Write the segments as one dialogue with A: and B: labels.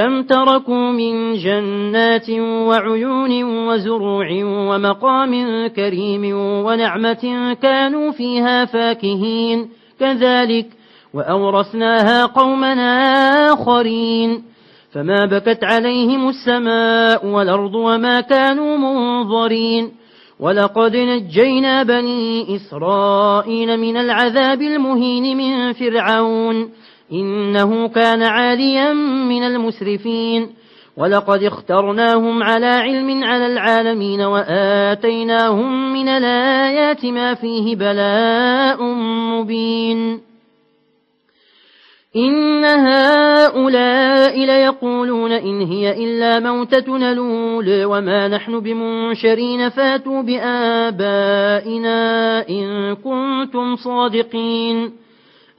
A: كم تركوا من جنات وعيون وزروع ومقام كريم ونعمة كانوا فيها فاكهين. كذلك وأورثناها قومنا آخرين. فما بكت عليهم السماء والأرض وما كانوا منظرين. ولقد نجينا بني إسرائيل من العذاب المهين من فرعون. إنه كان عاليا من المسرفين. ولقد اخترناهم على علم على العالمين وآتيناهم من الآيات ما فيه بلاء مبين. إن هؤلاء ليقولون إن هي إلا موتتنا الأولى وما نحن بمنشرين فاتوا بآبائنا إن كنتم صادقين.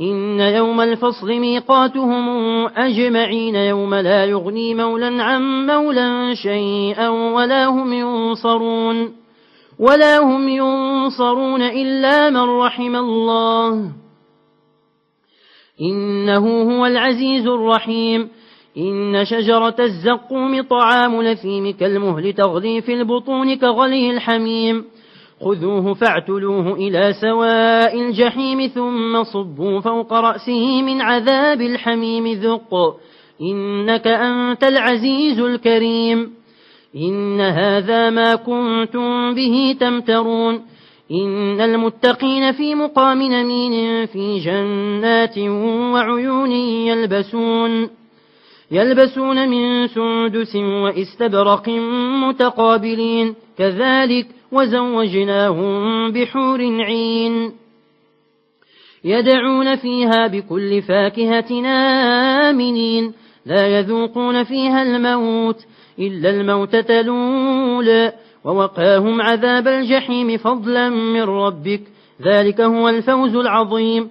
A: إن يوم الفصل ميقاتهم أجمعين يوم لا يغني مولا عن مولا شيئا ولا هم ينصرون ولا هم ينصرون إلا من رحم الله. إنه هو العزيز الرحيم. إن شجرة الزقوم طعام لثيم كالمهل تغلي في البطون كغلي الحميم. خذوه فاعتلوه إلى سواء الجحيم ثم صبوا فوق رأسه من عذاب الحميم ذق. إنك أنت العزيز الكريم. إن هذا ما كنتم به تمترون. إن المتقين في مقام نمين في جنات وعيون يلبسون. يلبسون من سندس واستبرق متقابلين. كذلك وزوجناهم بحور عين. يدعون فيها بكل فاكهة آمنين. لا يذوقون فيها الموت إلا الموتة الأولى. ووقاهم عذاب الجحيم فضلا من ربك. ذلك هو الفوز العظيم.